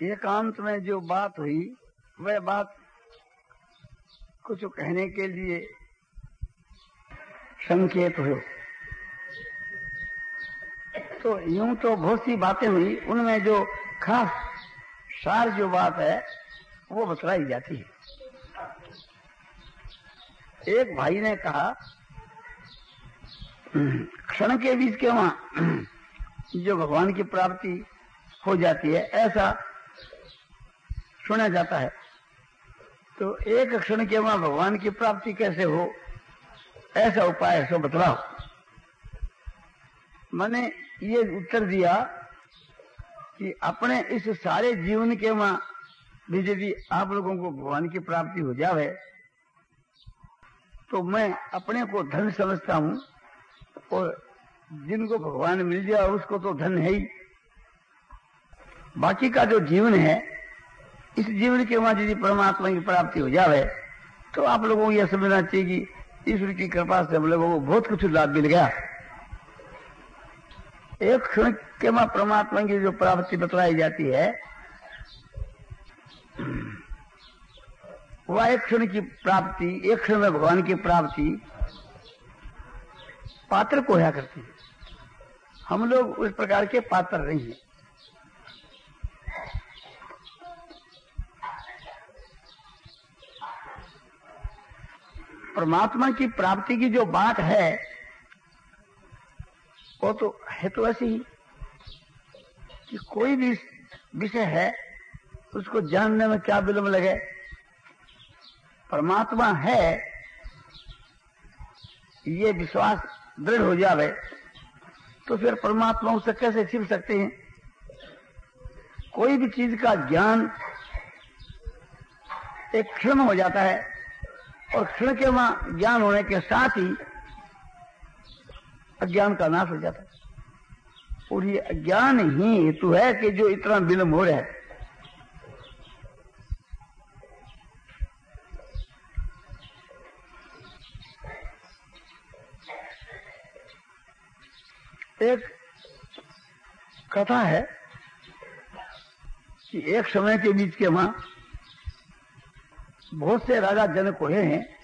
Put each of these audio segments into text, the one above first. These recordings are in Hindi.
एकांत में जो बात हुई, वह बात कुछ कहने के लिए संकेत हो तो यूँ तो बहुत सी बातें हुई, उनमें जो खास सार जो बात है, वो बतलाई जाती है। एक भाई ने कहा क्षण के बीच के वहाँ जो भगवान की प्राप्ति हो जाती है, ऐसा सुना जाता है। तो एक क्षण के वहाँ भगवान की प्राप्ति कैसे हो? ऐसा उपाय सो बतलाओ। मैंने ये उत्तर दिया कि अपने इस सारे जीवन के वहाँ भी यदि आप लोगों को भगवान की प्राप्ति हो जावे तो मैं अपने को धन समझता हूँ और जिनको भगवान मिल जाए उसको तो धन है ही। बाकी का जो जीवन है इस जीवन के वहाँ यदि परमात्मा की प्राप्ति हो जावे तो आप लोगों को यह समझना चाहिए कि ईश्वर की कृपा से हम लोगों को बहुत कुछ लाभ मिल गया। एक क्षण के वहाँ परमात्मा की जो प्राप्ति बतलाई जाती है, वह एक क्षण की प्राप्ति, एक क्षण में भगवान की प्राप्ति पात्र को होया करती है। हम लोग उस प्रकार के पात्र नहीं हैं। परमात्मा की प्राप्ति की जो बात है, वो तो है तो ऐसी ही कि कोई भी विषय है, उसको जानने में क्या विलंब लगे। परमात्मा है, ये विश्वास दृढ़ हो जावे तो फिर परमात्मा उससे कैसे छिप सकते हैं? कोई भी चीज़ का ज्ञान एक क्षण हो जाता है और क्षण के वहाँ ज्ञान होने के साथ ही अज्ञान का नाश हो जाता है। और ये अज्ञान ही हेतु है कि जो इतना विलंब हो रहा है। एक कथा है कि एक समय के बीच के वहाँ बहुत से राजा जनक हुए हैं,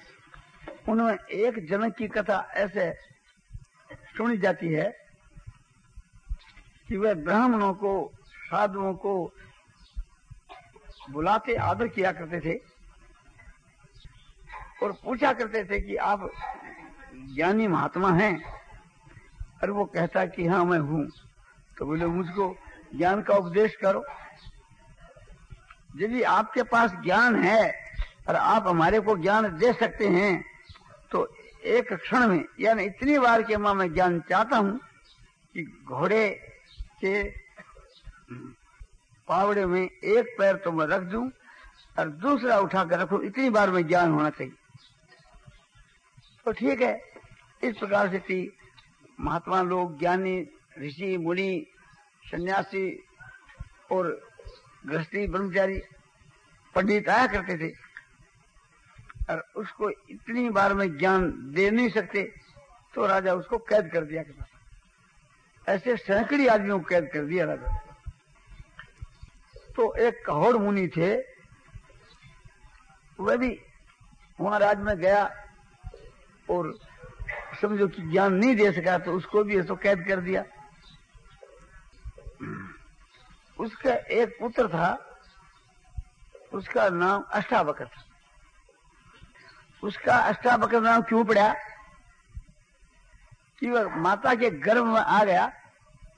उनमें एक जनक की कथा ऐसे सुनी जाती है कि वह ब्राह्मणों को, साधुओं को बुलाते, आदर किया करते थे और पूछा करते थे कि आप ज्ञानी महात्मा हैं, और वो कहता कि हाँ मैं हूँ। तो बोले, मुझको ज्ञान का उपदेश करो। यदि आपके पास ज्ञान है और आप हमारे को ज्ञान दे सकते हैं तो एक क्षण में, यानी इतनी बार के माँ मैं ज्ञान चाहता हूँ कि घोड़े के पावड़े में एक पैर तो मैं रख दूँ और दूसरा उठा कर रखू, इतनी बार में ज्ञान होना चाहिए। तो ठीक है, इस प्रकार से थी। महात्मा लोग, ज्ञानी, ऋषि, मुनि, सन्यासी और गृहस्थी, ब्रह्मचारी, पंडित आया करते थे। और उसको इतनी बार में ज्ञान दे नहीं सकते तो राजा उसको कैद कर दिया करता ऐसे सैकड़ी आदमियों को कैद कर दिया राजा। तो एक कहोड़ मुनि थे, वह भी वहाँ राज में गया और समझो कि ज्ञान नहीं दे सका तो उसको भी ऐसा कैद कर दिया। उसका एक पुत्र था, उसका नाम अष्टावक्र था। उसका अष्टावक्र नाम क्यों पड़ा? कि वह माता के गर्भ में आ गया,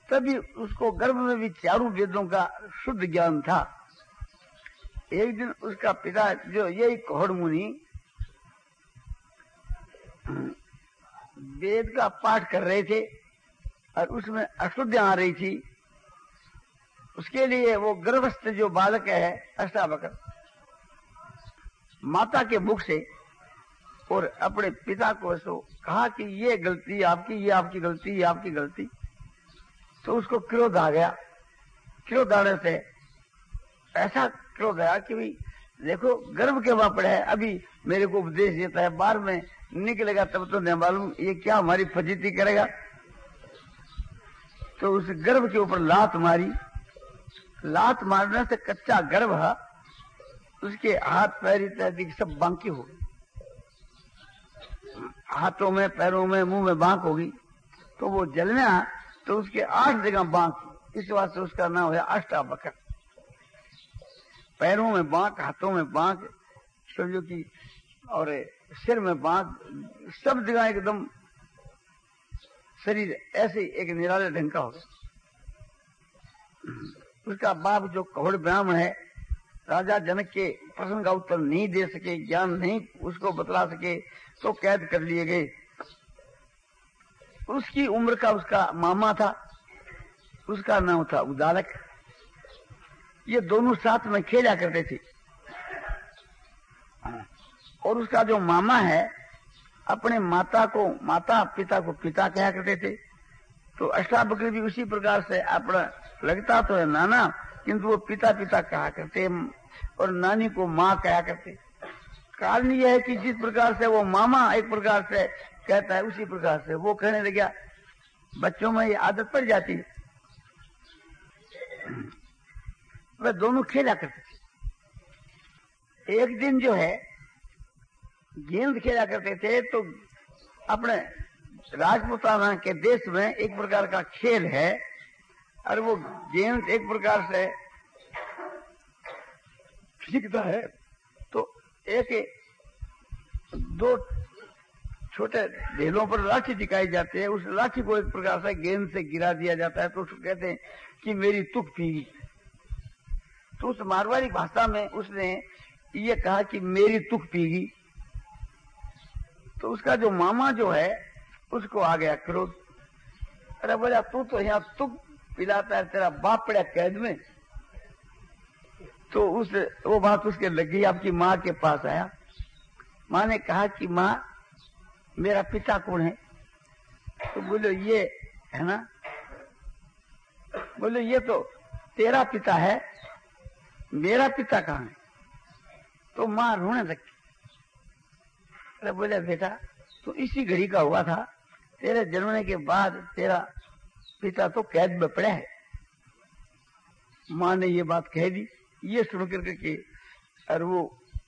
तभी उसको गर्भ में भी चारों वेदों का शुद्ध ज्ञान था। एक दिन उसका पिता जो यही कोहड़ मुनि, वेद का पाठ कर रहे थे और उसमें अशुद्ध आ रही थी। उसके लिए वो गर्भस्थ जो बालक है अष्टावक्र माता के मुख से और अपने पिता को ऐसो कहा कि ये गलती, आपकी, ये आपकी गलती, ये आपकी गलती। तो उसको क्रोध आ गया। क्रोध आने से ऐसा क्रोध आया कि भाई, देखो गर्भ के वहाँ पड़े है अभी मेरे को उपदेश देता है, बार में निकलेगा, तब तो नहीं मालूम ये क्या हमारी फजीती करेगा। तो उस गर्भ के ऊपर लात मारी। लात मारने से कच्चा गर्भ उसके हाथ, पैर इत्यादि सब बांकी हो गई हाथों में, पैरों में, मुँह में बांक होगी तो वो जलना तो उसके आठ जगह बांक, इस वास्ते उसका नाम है अष्टाबकर पैरों में बांक, हाथों में बांक, समझो की, और सिर में बांक, सब जगह एकदम शरीर ऐसे एक निराले ढंग का होगा। उसका बाप जो कौड़ ब्राह्मण है, राजा जनक के प्रश्न का उत्तर नहीं दे सके, ज्ञान नहीं उसको बतला सके तो कैद कर लिए गए। उसकी उम्र का उसका मामा था, उसका नाम था उदालक ये दोनों साथ में खेला करते थे। और उसका जो मामा है, अपने माता को, माता पिता को पिता कहा करते थे। तो अष्टावक्र भी उसी प्रकार से अपना लगता तो है नाना, किंतु वो पिता पिता कहा करते और नानी को माँ कहा करते। कारण यह है कि जिस प्रकार से वो मामा एक प्रकार से कहता है, उसी प्रकार से वो कहने लग गया बच्चों में ये आदत पड़ जाती है। वे दोनों खेला करते थे। एक दिन जो है, गेंद खेला करते थे तो अपने राजपुताना के देश में एक प्रकार का खेल है, और वो गेंद एक प्रकार से फेंकता है। एक दो छोटे ढेलों पर लाठी दिखाई जाती है, उस लाठी को एक प्रकार से गेंद से गिरा दिया जाता है तो उसको कहते हैं कि मेरी तुक पीगी तो उस मारवाड़ी भाषा में उसने ये कहा कि मेरी तुक पीगी तो उसका जो मामा जो है, उसको आ गया क्रोध। अरे बोला, तू तो यहाँ तुक पिलाता है, तेरा बाप पड़ा कैद में। तो उस, वो बात उसके लग गई, आपकी माँ के पास आया। माँ ने कहा कि माँ, मेरा पिता कौन है? तो बोलो, ये, है ना? बोलो, ये तो तेरा पिता है, मेरा पिता कहाँ है? तो माँ रोने लगी। अरे बोले, बेटा तो इसी घड़ी का हुआ था, तेरे जन्मने के बाद तेरा पिता तो कैद में पड़ा है। माँ ने ये बात कह दी। ये सुन करके के और वो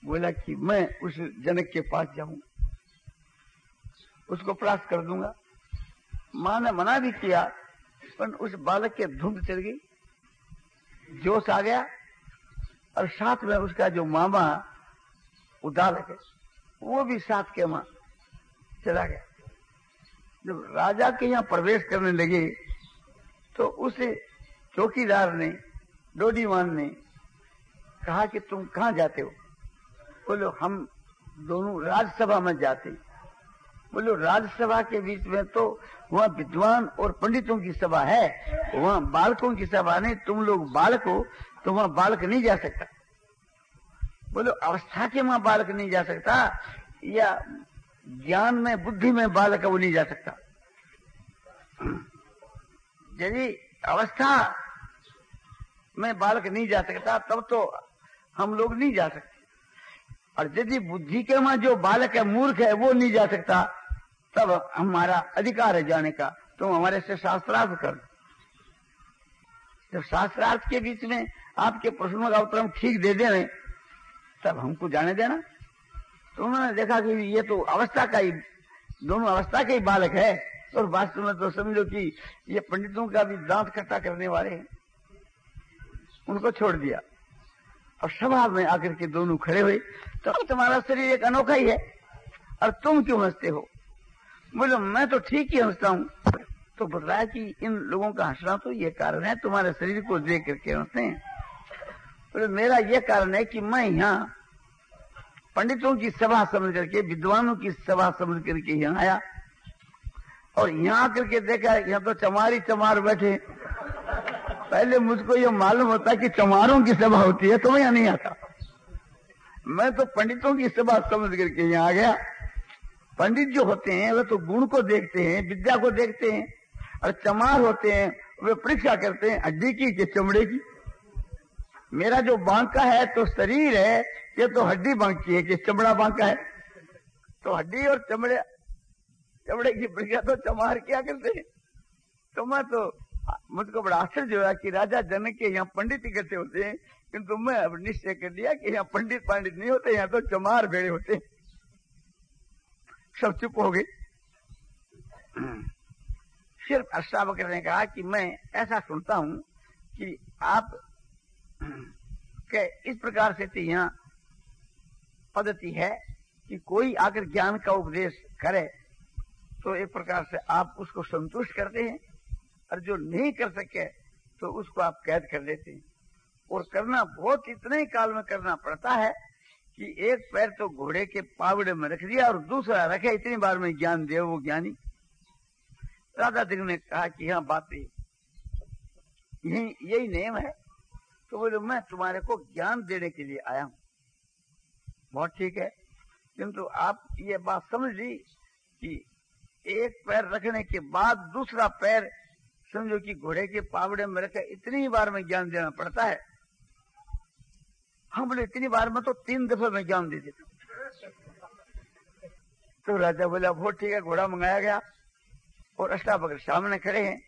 बोला कि मैं उस जनक के पास जाऊँगा उसको प्राप्त कर दूँगा। माँ ने मना भी किया, पर उस बालक के धुंध चल गई, जोश आ गया, और साथ में उसका जो मामा उदालक है, वो भी साथ के वहाँ चला गया। जब राजा के यहाँ प्रवेश करने लगे तो उस चौकीदार ने, डोडीवान ने कहा कि तुम कहाँ जाते हो? बोलो, हम दोनों राज्यसभा में जाते बोलो, राज्यसभा के बीच में तो वहाँ विद्वान और पंडितों की सभा है, वहाँ बालकों की सभा नहीं, तुम लोग बालक हो तो वहाँ बालक नहीं जा सकता। बोलो, अवस्था के वहाँ बालक नहीं जा सकता, या ज्ञान में, बुद्धि में बालक वो नहीं जा सकता। यदि अवस्था में बालक नहीं जा सकता, तब तो हम लोग नहीं जा सकते। और यदि बुद्धि के वहाँ जो बालक है, मूर्ख है, वो नहीं जा सकता, तब हमारा अधिकार है जाने का। तुम हमारे से शास्त्रार्थ कर जब शास्त्रार्थ के बीच में आपके प्रश्नों का उत्तर हम ठीक दे दे रहे तब हमको जाने देना। तो उन्होंने देखा कि ये तो अवस्था का ही, दोनों अवस्था के ही बालक है। और वास्तव में तो समझो कि ये पंडितों का भी दांत खट्टा करने वाले हैं। उनको छोड़ दिया। और सभा में आकर के दोनों खड़े हुए तो तुम्हारा शरीर एक अनोखा ही है, और तुम क्यों हँसते हो? बोलो, मैं तो ठीक ही हंसता हूँ। तो बताया कि इन लोगों का हंसना तो ये कारण है, तुम्हारे शरीर को देख करके हँसते हैं। बोले, मेरा ये कारण है कि मैं यहाँ पंडितों की सभा समझ करके, विद्वानों की सभा समझ करके यहाँ आया, और यहाँ आकर के देखा, यहाँ तो चमारी चमार बैठे पहले मुझको ये मालूम होता कि चमारों की सभा होती है तो मैं नहीं आता। मैं तो पंडितों की सभा समझ करके यहाँ आ गया। पंडित जो होते हैं, वे तो गुण को देखते हैं, विद्या को देखते हैं, और चमार होते हैं, वे परीक्षा करते हैं हड्डी की के चमड़े की। मेरा जो बांका है तो शरीर है, ये तो हड्डी बांकी है कि चमड़ा बांका है। तो हड्डी और चमड़े चमड़े की प्रक्रिया तो चमार क्या करते हैं? तो मैं तो मुझको बड़ा आश्चर्य हुआ कि राजा जनक के यहाँ पंडित ही इकट्ठे होते हैं, किंतु मैं अब निश्चय कर लिया कि यहाँ पंडित पंडित नहीं होते, यहाँ तो चमार भेड़े होते सब चुप हो गए। सिर्फ़ अष्टावक्र ने कहा कि मैं ऐसा सुनता हूँ कि आप के इस प्रकार से तो यहाँ पद्धति है कि कोई आकर ज्ञान का उपदेश करे तो एक प्रकार से आप उसको संतुष्ट करते हैं। और जो नहीं कर सके तो उसको आप कैद कर देते हैं। और करना बहुत, इतने ही काल में करना पड़ता है कि एक पैर तो घोड़े के पावड़े में रख दिया और दूसरा रखे, इतनी बार में ज्ञान दे वो ज्ञानी। राधा सिंह ने कहा कि यहाँ बात यही यही नियम है। तो बोले, मैं तुम्हारे को ज्ञान देने के लिए आया हूँ। बहुत ठीक है। किंतु आप ये बात समझ ली कि एक पैर रखने के बाद दूसरा पैर समझो कि घोड़े के पावड़े में रखे इतनी बार में ज्ञान देना पड़ता है। हम बोले, इतनी बार में तो तीन दफे में ज्ञान दे देता तो राजा बोला बहुत ठीक है, घोड़ा मंगाया गया और अष्टावक्र सामने खड़े हैं।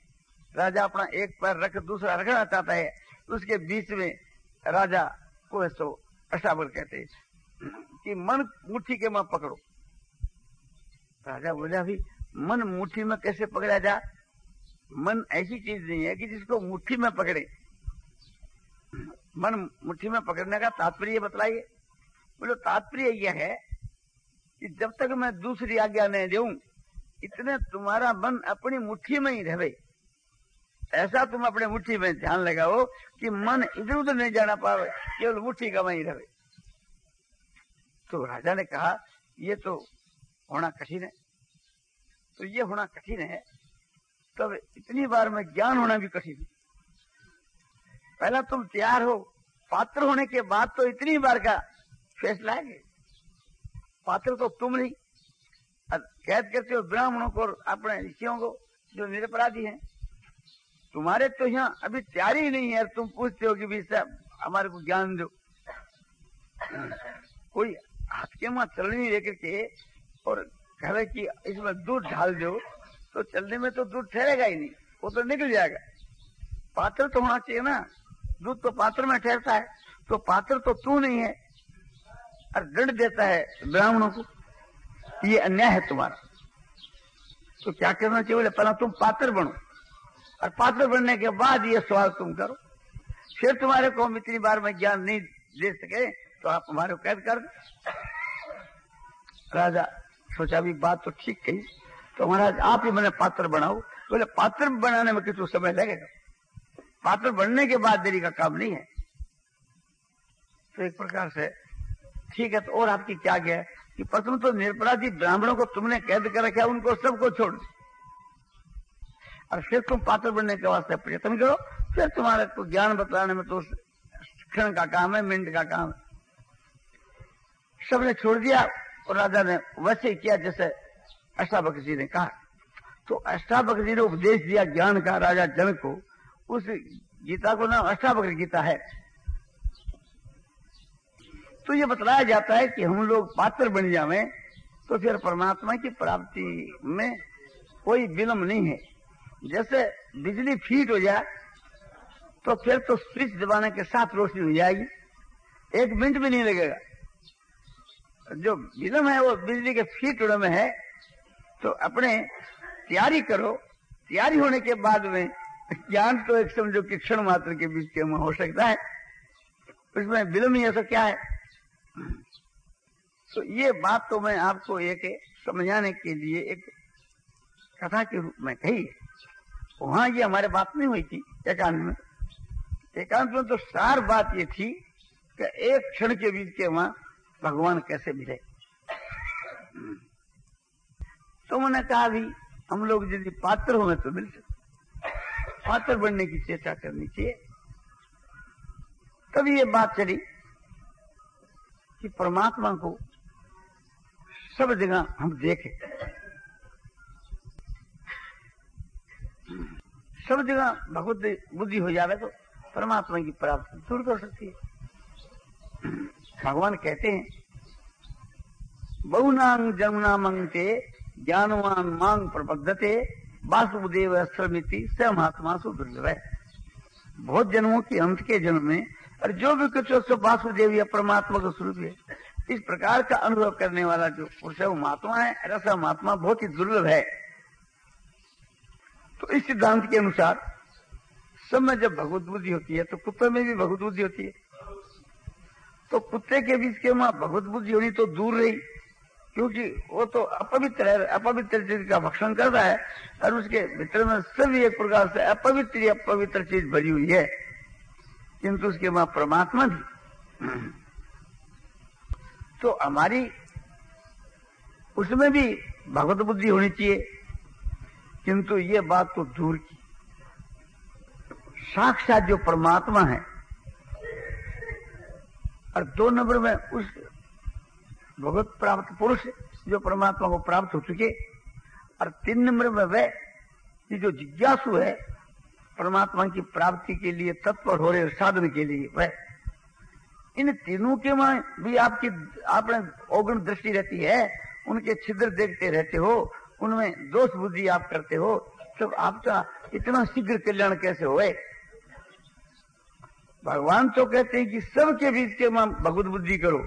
राजा अपना एक पैर रख, दूसरा रखना चाहता है। उसके बीच में राजा को तो अष्टावक्र कहते हैं कि मन मुट्ठी के माँ पकड़ो। राजा बोला भी मन मुट्ठी में कैसे पकड़ा जा? मन ऐसी चीज़ नहीं है कि जिसको मुट्ठी में पकड़े। मन मुट्ठी में पकड़ने का तात्पर्य बतलाइए। बोलो, तात्पर्य यह है कि जब तक मैं दूसरी आज्ञा नहीं दू, इतने तुम्हारा मन अपनी मुट्ठी में ही रहे। ऐसा तुम अपने मुट्ठी में ध्यान लगाओ कि मन इधर उधर नहीं जाना पावे, केवल मुट्ठी का वहीं रहे। तो राजा ने कहा, ये तो होना कठिन है। तो ये होना कठिन है तब इतनी बार में ज्ञान होना भी कठिन। पहला तुम तैयार हो, पात्र होने के बाद तो इतनी बार का फैसला है। पात्र तो तुम नहीं। कैद करते हो ब्राह्मणों को अपने ऋषियों को, जो निरपराधी हैं। तुम्हारे तो यहाँ अभी तैयारी नहीं है तुम पूछते हो कि भी सब हमारे को ज्ञान दो। कोई हाथ के माँ चलनी लेकर के और कहे कि इसमें दूध ढाल दो। तो चलने में तो दूध ठहरेगा ही नहीं, वो तो निकल जाएगा। पात्र तो होना चाहिए ना, दूध तो पात्र में ठहरता है तो पात्र तो तू नहीं है, और दंड देता है ब्राह्मणों को, ये अन्याय है तुम्हारा। तो क्या करना चाहिए? बोले, पहला तुम पात्र बनो, और पात्र बनने के बाद ये सवाल तुम करो। फिर तुम्हारे को हम इतनी बार में ज्ञान नहीं दे सके तो आप हमारे कैद कर राजा, सोचा भी बात तो ठीक कही। तो महाराज, आप ही मैंने पात्र बनाओ। बोले, पात्र बनाने में कितना समय लगेगा। पात्र बनने के बाद देरी का काम नहीं है। तो एक प्रकार से, ठीक है तो और आपकी क्या गया कि प्रथम तो निरपराधी ब्राह्मणों को तुमने कैद कर रखा उनको सबको छोड़ और फिर तुम पात्र बनने के वास्ते प्रयत्न करो। फिर तुम्हारे को ज्ञान बतलाने में तो क्षण का काम है, मिनट का काम है। सबने छोड़ दिया, और राजा ने वैसे ही किया, जैसे अष्टावक्र जी ने कहा। तो अष्टावक्र जी ने उपदेश दिया ज्ञान का राजा जन को। उस गीता को नाम अष्टावक्र गीता है। तो ये बतलाया जाता है कि हम लोग पात्र बन जावे तो फिर परमात्मा की प्राप्ति में कोई विलम्ब नहीं है। जैसे बिजली फीट हो जाए तो फिर तो स्विच दबाने के साथ रोशनी हो जाएगी। एक मिनट भी नहीं लगेगा। जो विलम्ब है वो बिजली के फीट में है तो अपने तैयारी करो। तैयारी होने के बाद में ज्ञान तो एक समझो कि क्षण मात्र के बीच के में हो सकता है। उसमें विलम्ब ऐसा क्या है। तो ये बात तो मैं आपको एक समझाने के लिए एक कथा के रूप में कही। वहाँ ये हमारे बात नहीं हुई थी एकांत में। एकांत में तो सार बात ये थी कि एक क्षण के बीच के वहाँ भगवान कैसे मिले। तो मैंने कहा भी, हम लोग यदि पात्र हो तो मिल सकते। पात्र बनने की चर्चा करनी चाहिए। तभी ये बात चली कि परमात्मा को सब जगह हम देखें। सब जगह भगवत बुद्धि हो जावे तो परमात्मा की प्राप्ति दूर कर सकती है। भगवान कहते हैं बहुनांग जमुना मंगते ज्ञानवान मांग प्रबद्धते, वासुदेव अस्त्रमिति स महात्मा सुदुर्लभ। बहुत जन्मों के अंत के जन्म में, और जो भी कुछ उसको वासुदेव या परमात्मा का स्वरूप है। इस प्रकार का अनुभव करने वाला जो पुरुष है, वो महात्मा है रस महात्मा बहुत ही दुर्लभ है। तो इस सिद्धांत के अनुसार, सब में जब भगवत बुद्धि होती है तो कुत्ते में भी भगवत बुद्धि होती है। तो कुत्ते के बीच के वहाँ भगवत बुद्धि होनी तो दूर रही। क्योंकि वो तो अपवित्र है, अपवित्र चीज़ का भक्षण कर रहा है और उसके भीतर में सभी एक प्रकार से अपवित्र अपवित्र चीज़ भरी हुई है। किंतु उसके वहाँ परमात्मा भी तो हमारी उसमें भी भगवत बुद्धि होनी चाहिए। किंतु ये बात तो दूर की। साक्षात जो परमात्मा है, और दो नंबर में उस भगवत प्राप्त पुरुष, जो परमात्मा को प्राप्त हो चुके, और तीन नंबर में वह जो जिज्ञासु है, परमात्मा की प्राप्ति के लिए तत्पर हो रहे साधन के लिए वह। इन तीनों के में भी आपकी, आपने औगण दृष्टि रहती है, उनके छिद्र देखते रहते हो, उनमें दोष बुद्धि आप करते हो तो आपका इतना शीघ्र कल्याण कैसे होए? भगवान तो कहते हैं कि सबके बीच के माँ भगवत बुद्धि करो।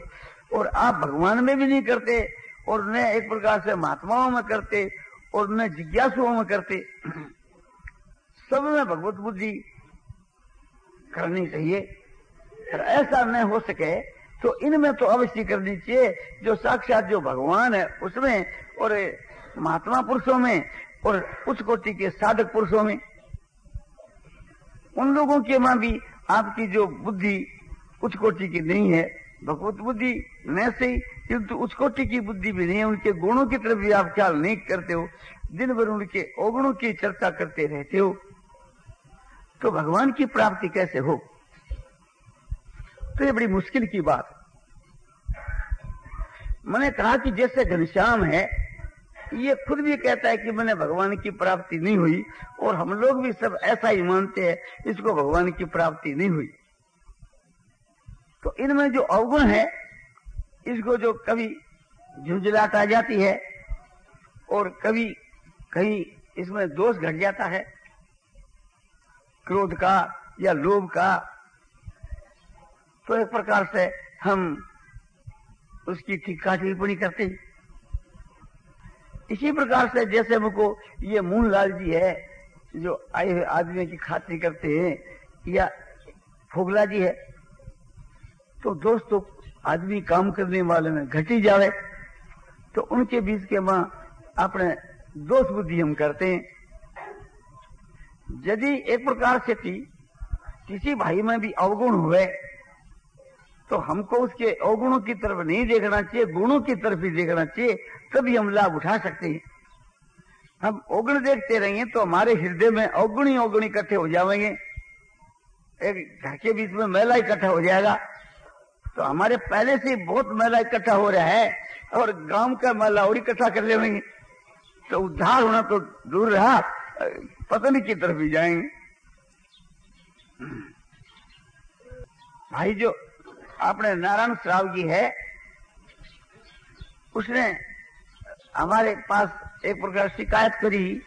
और आप भगवान में भी नहीं करते, और न एक प्रकार से महात्माओं में करते, और न जिज्ञासुओं में करते। सब में भगवत बुद्धि करनी चाहिए। और ऐसा न हो सके तो इनमें तो अवश्य करनी चाहिए, जो साक्षात जो भगवान है, उसमें और महात्मा पुरुषों में, और उच्च कोटि के साधक पुरुषों में। उन लोगों के माँ भी आपकी जो बुद्धि उच्च कोटि की नहीं है भगवत बुद्धि न सही किंतु उच्च कोटि की बुद्धि भी नहीं है। उनके गुणों की तरफ़ भी आप ख्याल नहीं करते हो। दिन भर उनके अवगुणों की चर्चा करते रहते हो। तो भगवान की प्राप्ति कैसे हो? तो ये बड़ी मुश्किल की बात। मैंने कहा कि जैसे घनश्याम है, ये खुद भी कहता है कि मैंने भगवान की प्राप्ति नहीं हुई, और हम लोग भी सब ऐसा ही मानते हैं, इसको भगवान की प्राप्ति नहीं हुई। तो इनमें जो अवगुण है, इसको जो कभी झुंझलाट आ जाती है और कभी कहीं इसमें दोष घट जाता है, क्रोध का या लोभ का तो एक प्रकार से हम उसकी टीका टिप्पणी करते हैं। इसी प्रकार से जैसे हमको ये मूनलाल जी है, जो आए हुए आदमी की खातिर करते हैं, या फोगला जी है तो दोस्तों आदमी काम करने वाले में घटी जावे। तो उनके बीच के माँ अपने दोष बुद्धि हम करते हैं। यदि एक प्रकार से थी किसी भाई में भी अवगुण हुए तो हमको उसके अवगुणों की तरफ़ नहीं देखना चाहिए, गुणों की तरफ़ ही देखना चाहिए, तभी हम लाभ उठा सकते हैं। हम अवगुण देखते रहेंगे तो हमारे हृदय में अवगुणी अवगुण इकट्ठे हो जाएँगे। एक घर के बीच में मेला इकट्ठा हो जाएगा। तो हमारे पहले से बहुत मेला इकट्ठा हो रहा है और गाँव का मेला और इकट्ठा कर लेंगे। तो उद्धार होना तो दूर रहा, पत्नी की तरफ़ ही जाएँगे भाई जो आपने नारायण श्राव जी है, उसने हमारे पास एक प्रकार शिकायत करी।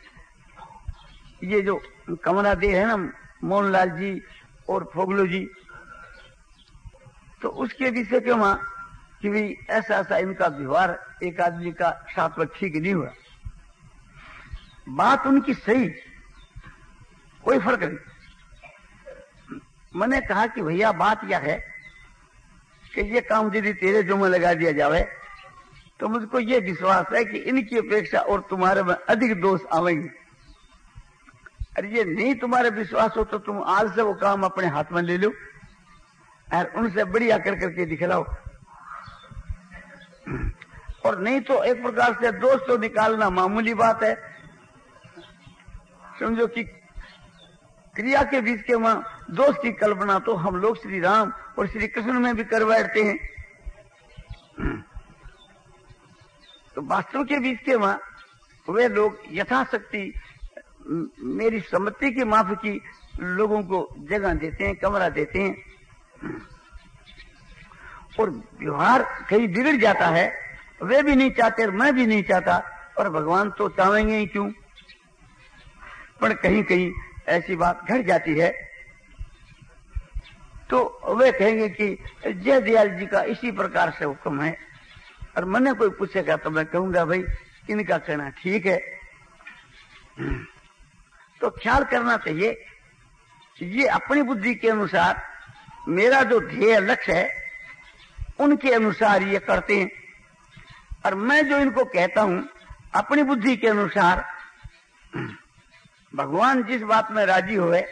ये जो कमला दे है ना, मोहनलाल जी और फोगलो जी तो उसके विषय क्यों वहाँ कि भी ऐसा ऐसा इनका व्यवहार, एक आदमी का साथ में ठीक नहीं हुआ। बात उनकी सही, कोई फ़र्क नहीं। मैंने कहा कि भैया, बात क्या है कि ये काम यदि तेरे जो में लगा दिया जावे तो मुझको ये विश्वास है कि इनकी अपेक्षा और तुम्हारे में अधिक दोष आवेंगे। अरे ये नहीं तुम्हारे विश्वास हो तो तुम आज से वो काम अपने हाथ में ले लो। और उनसे बढ़िया कर करके दिखलाओ। और नहीं तो एक प्रकार से दोष तो निकालना मामूली बात है। समझो कि क्रिया के बीच के वहाँ दोष की कल्पना तो हम लोग श्री राम और श्री कृष्ण में भी कर बैठते हैं। तो वास्तव के बीच के वहाँ वे लोग यथाशक्ति मेरी सम्मति की माफ़ की लोगों को जगह देते हैं, कमरा देते हैं। और व्यवहार कहीं बिगड़ जाता है, वे भी नहीं चाहते और मैं भी नहीं चाहता, और भगवान तो चाहेंगे ही क्यों? पर कहीं कहीं ऐसी बात घट जाती है। तो वे कहेंगे कि जय दयाल जी का इसी प्रकार से हुक्म है। और मैंने कोई पूछेगा तो मैं कहूँगा, भाई, इनका कहना ठीक है। तो ख्याल करना चाहिए ये अपनी बुद्धि के अनुसार मेरा जो ध्येय लक्ष्य है, उनके अनुसार ये करते हैं। और मैं जो इनको कहता हूँ, अपनी बुद्धि के अनुसार, भगवान जिस बात में राज़ी हुए,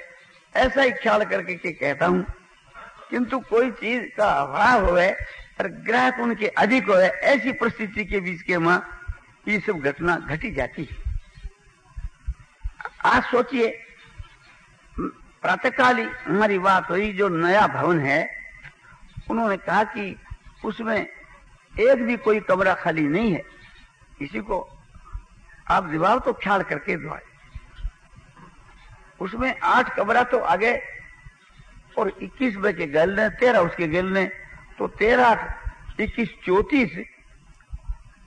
ऐसा ही ख्याल करके के कहता हूँ, किंतु कोई चीज़ का अभाव हुए, और ग्राहक उनके अधिक हुए, ऐसी परिस्थिति के बीच के माँ, ये सब घटना घटी जाती है। आज सोचिए प्रातःकाल हमारी बात हुई, जो नया भवन है, उन्होंने कहा कि उसमें एक भी कोई कमरा खाली नहीं है। किसी को आप दीवार तो ख्याल करके दो उसमें आठ कमरा तो आगे और इक्कीस में के गल ने, तेरह उसके गल ने तो तेरह, इक्कीस, चौतीस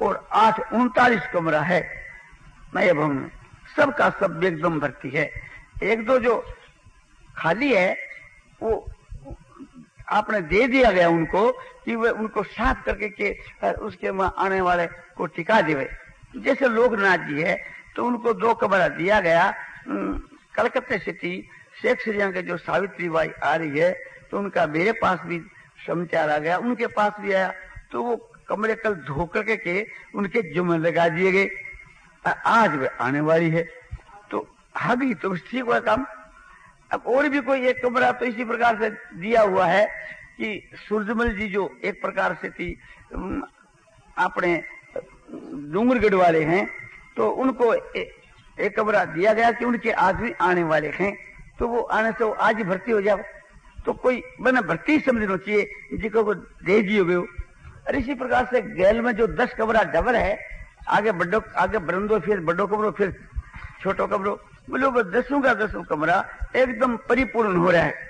और आठ, उनतालीस कमरा है नए भवन में। सबका सब एकदम भर्ती है। एक दो जो खाली है, वो आपने दे दिया गया उनको कि वे उनको साफ़ करके के उसके आने वाले को टिका देवे। जैसे लोकनाथ जी है तो उनको दो कमरा दिया गया कलकत्ते सिटी, शेख सिरिया के जो सावित्री बाई आ रही है तो उनका मेरे पास भी समाचार आ गया, उनके पास भी आया तो वो कमरे कल धो करके के उनके जुम्मे लगा दिए गए। आज वे आने वाली है तो अभी तो ठीक हुआ काम। अब और भी कोई एक कमरा तो इसी प्रकार से दिया हुआ है कि सूरजमल जी जो एक प्रकार से थी अपने डूंगरगढ़ वाले हैं तो उनको ए, एक कमरा दिया गया कि उनके आदमी आने वाले हैं तो वो आने से वो आज ही भर्ती हो जाओ। तो कोई मैंने भर्ती समझना चाहिए जिसको को दे दिए हुए और इसी प्रकार से गैल में जो दस कमरा डबल है आगे बड्डो आगे बरंदो फिर बड्डो कमरो फिर छोटो कमरो बोलो वो दसों का दसों कमरा एकदम परिपूर्ण हो रहा है।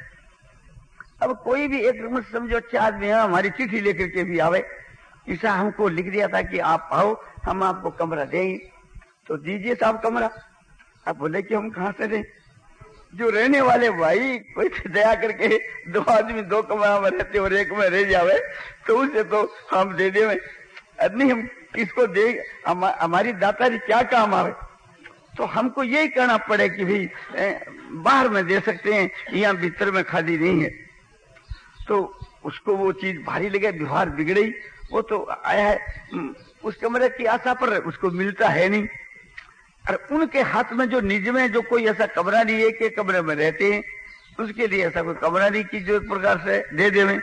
अब कोई भी एक समझो अच्छा आदमी है हमारी चिट्ठी लेकर के भी आवे। ईसा हमको लिख दिया था कि आप आओ हम आपको कमरा देंगे। तो दीजिए साहब कमरा। अब बोले कि हम कहा से दें? जो रहने वाले भाई कोई तो दया करके दो आदमी दो कमरा में रहते और एक में रह जावे तो उसे तो हम दे दे हम किसको दे हम, हमारी दातारी क्या काम आवे? तो हमको यही कहना पड़े कि भाई बाहर में दे सकते हैं, यहाँ भीतर में खाली नहीं है। तो उसको वो चीज़ भारी लगे, व्यवहार बिगड़ी, वो तो आया है। उस कमरे की आशा पर उसको मिलता है नहीं। और उनके हाथ में जो निज में जो कोई ऐसा कमरा नहीं है कि कमरे में रहते हैं, उसके लिए ऐसा कोई कमरा नहीं की जो प्रकार से दे दे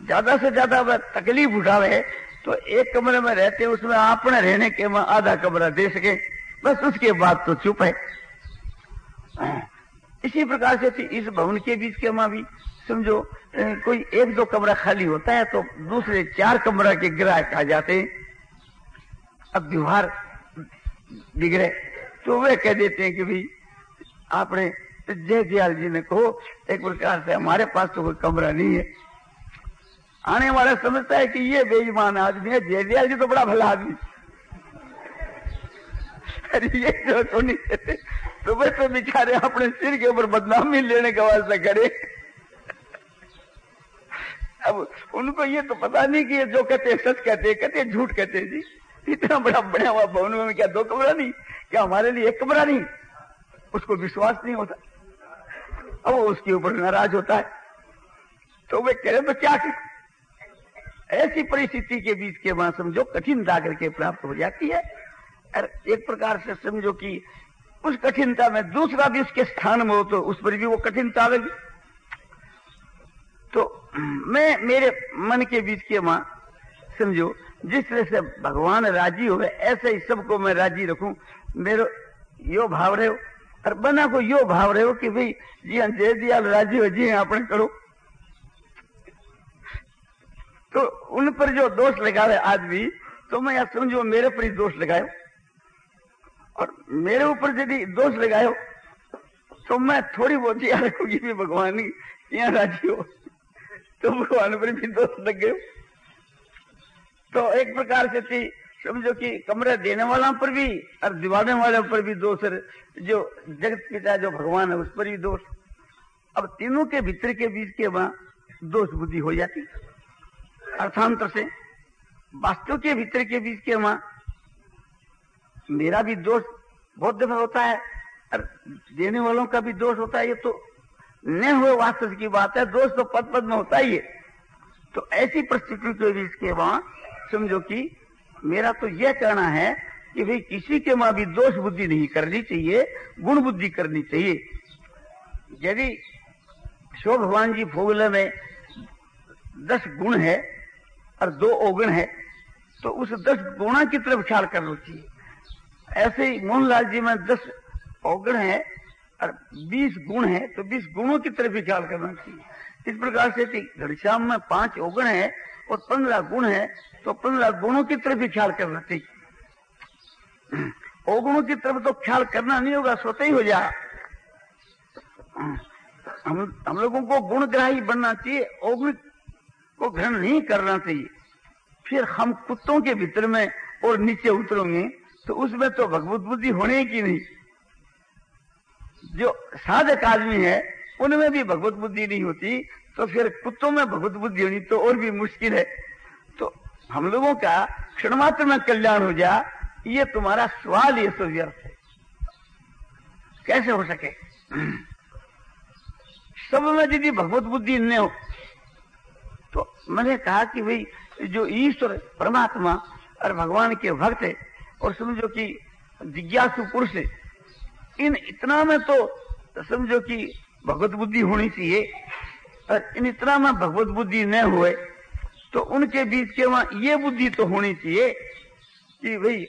ज़्यादा से ज़्यादा तकलीफ़ उठावे तो एक कमरे में रहते उसमें अपने रहने के आधा कमरा दे सके। बस उसके बाद तो चुप है। इसी प्रकार से इस भवन के बीच के माँ भी, समझो कोई एक दो कमरा खाली होता है तो दूसरे चार कमरा के ग्राहक आ जाते अब व्यवहार बिगड़े तो वे कह देते हैं कि भाई, आपने जय दयाल जी ने कहो, एक प्रकार से हमारे पास तो कोई कमरा नहीं है। आने वाला समझता है कि ये बेईमान आदमी है, जय दयाल जी तो बड़ा भला आदमी ये जो नहीं कहते। तो बेचारे अपने सिर के ऊपर बदनामी लेने का वास्ता करे अब उनको ये तो पता नहीं कि ये जो कहते सच कहते कहते झूठ कहते जी। इतना बड़ा बना हुआ भवन में क्या दो कमरा नहीं? क्या हमारे लिए एक कमरा नहीं? उसको विश्वास नहीं होता। अब उसके ऊपर नाराज़ होता है। तो वे कह रहे तो क्या कर? ऐसी परिस्थिति के बीच के वहाँ समझो कठिनता के प्राप्त हो जाती है एक प्रकार से समझो कि उस कठिनता में दूसरा भी उसके स्थान में हो तो उस पर भी वो कठिनता आवेगी। तो मैं, मेरे मन के बीच के माँ, समझो, जिस तरह से भगवान राज़ी हो ऐसे ही सबको मैं राज़ी रखूँ। मेरे यो भाव रहे हो, और बना को यो भाव रहे हो कि भाई, जी हाँ जय दियाल राज़ी हो, जी हाँ अपने करो। तो उन पर जो दोष लगावे आदमी तो मैं समझो मेरे पर ही दोष लगायो और मेरे ऊपर यदि दोष लगायो तो मैं थोड़ी बहुत याद रखूँगी भी भगवान यहाँ राज़ी हो। तो भगवान पर भी दोष लग गए तो एक प्रकार से थी, समझो कि कमरे देने वाला पर भी और दिवाने वाले पर भी दोष जो जगत पिता जो भगवान है, उस पर भी दोष। अब तीनों के भीतर के बीच के वहाँ दोष बुद्धि हो जाती। अर्थांतर से वास्तव के भीतर के बीच के वहाँ मेरा भी दोष बहुत दफ़ा होता है, और देने वालों का भी दोष होता है, ये तो न हुए वास्तव की बात है, दोष तो पद पद में होता ही है। तो ऐसी परिस्थिति के बीच के वहाँ, समझो कि मेरा तो यह कहना है कि भाई किसी के वहाँ भी दोष बुद्धि नहीं करनी चाहिए, गुण बुद्धि करनी चाहिए। यदि शो भगवान जी फोगले में दस गुण है और दो ओगुण है तो उस दस गुणा की तरफ़ ख्याल करना चाहिए। ऐसे ही मोहनलाल जी में दस अवगुण है और बीस गुण है तो बीस गुणों की तरफ़ भी ख्याल करना चाहिए। इस प्रकार से घड़श्याम में पाँच अवगुण है और पंद्रह गुण है तो पंद्रह गुणों की तरफ़ भी ख्याल करना चाहिए। अवगुणों की तरफ़ तो ख्याल करना नहीं होगा, स्वतः ही हो जाए हम हम लोगों को गुणग्राही बनना चाहिए, अवगुण को ग्रहण नहीं करना चाहिए। फिर हम कुत्तों के भीतर में और नीचे उतरेंगे तो उसमें तो भगवत बुद्धि होने की नहीं। जो साधक आदमी है, उनमें भी भगवत बुद्धि नहीं होती तो फिर कुत्तों में भगवत बुद्धि होनी तो और भी मुश्किल है। तो हम लोगों का क्षण मात्र में कल्याण हो जा, ये तुम्हारा सवाल, ये तो व्यर्थ है। कैसे हो सके? सब में यदि भगवत बुद्धि न हो तो मैंने कहा कि भाई, जो ईश्वर परमात्मा और भगवान के भक्त है और समझो कि जिज्ञासु पुरुष इन इतना में तो समझो कि भगवत बुद्धि होनी चाहिए। और इन इतना में भगवत बुद्धि न हुए तो उनके बीच के वहाँ ये बुद्धि तो होनी चाहिए कि भाई,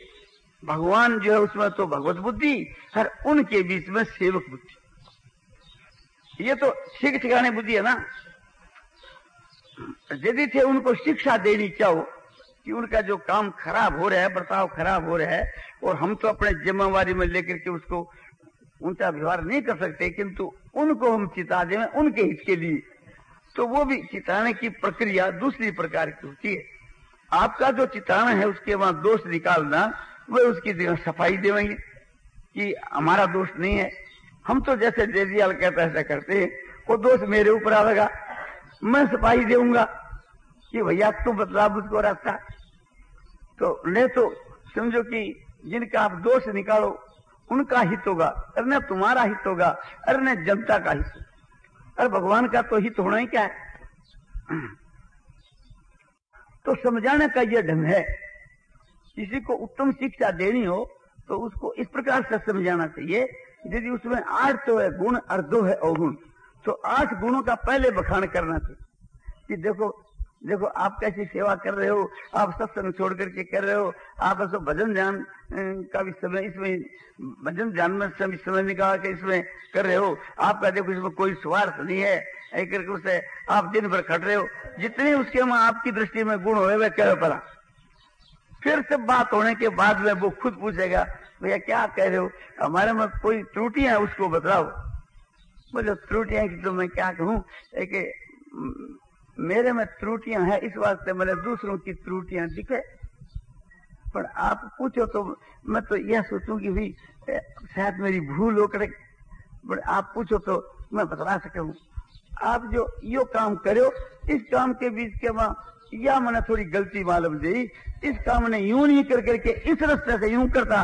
भगवान जो है उसमें तो भगवत बुद्धि, और उनके बीच में सेवक बुद्धि। ये तो ठीक ठिकाने बुद्धि है ना? यदि थे उनको शिक्षा देनी चाहो कि उनका जो काम खराब हो रहा है, बर्ताव खराब हो रहा है, और हम तो अपने जिम्मेवारी में लेकर के उसको उनका व्यवहार नहीं कर सकते, किंतु उनको हम चिता दें उनके हित के लिए। तो वो भी चिताने की प्रक्रिया दूसरी प्रकार की होती है। आपका जो चिताना है, उसके वहाँ दोष निकालना, वह उसकी सफ़ाई देवेंगे कि हमारा दोष नहीं है। हम तो जैसे जेजियाल कहते ऐसा करते हैं, वो दोष मेरे ऊपर आएगा मैं सफ़ाई देऊँगा कि भैया, तुम बतला मुझको रास्ता। तो नहीं तो समझो कि जिनका आप दोष निकालो, उनका हित होगा, अरे तुम्हारा हित होगा, अरे न जनता का हित अरे भगवान का तो हित होना ही क्या है? तो समझाने का यह ढंग है, किसी को उत्तम शिक्षा देनी हो तो उसको इस प्रकार से समझाना चाहिए, यदि उसमें आठ तो है गुण और दो है अवगुण तो आठ गुणों का पहले बखान करना चाहिए। कि देखो देखो, आप कैसी सेवा कर रहे हो? आप सत्संग छोड़ करके कर रहे हो? आप ऐसा भजन ध्यान का भी समय इसमें, भजन ध्यान में समय समय निकाल के इसमें कर रहे हो। आपका देखो, इसमें कोई स्वार्थ नहीं है। एक करके आप दिन भर खट रहे हो। जितने उसके में आपकी दृष्टि में गुण हुए वे कह पड़ा फिर से बात होने के बाद में वो खुद पूछेगा, भैया, क्या कह रहे हो? हमारे में कोई त्रुटियाँ उसको बताओ। बोलो त्रुटियाँ की तो मैं क्या कहूँ? एक मेरे में त्रुटियाँ हैं, इस वास्ते मैंने दूसरों की त्रुटियाँ दिखे। पर आप पूछो तो मैं तो यह सोचूं कि भी शायद मेरी भूल हो करे। पर आप पूछो तो मैं बता सकूँ आप जो यो काम करो, इस काम के बीच के वहाँ या मैंने थोड़ी गलती मालूम दी, इस काम ने यूँ नहीं कर करके इस रस्ते से यूँ करता।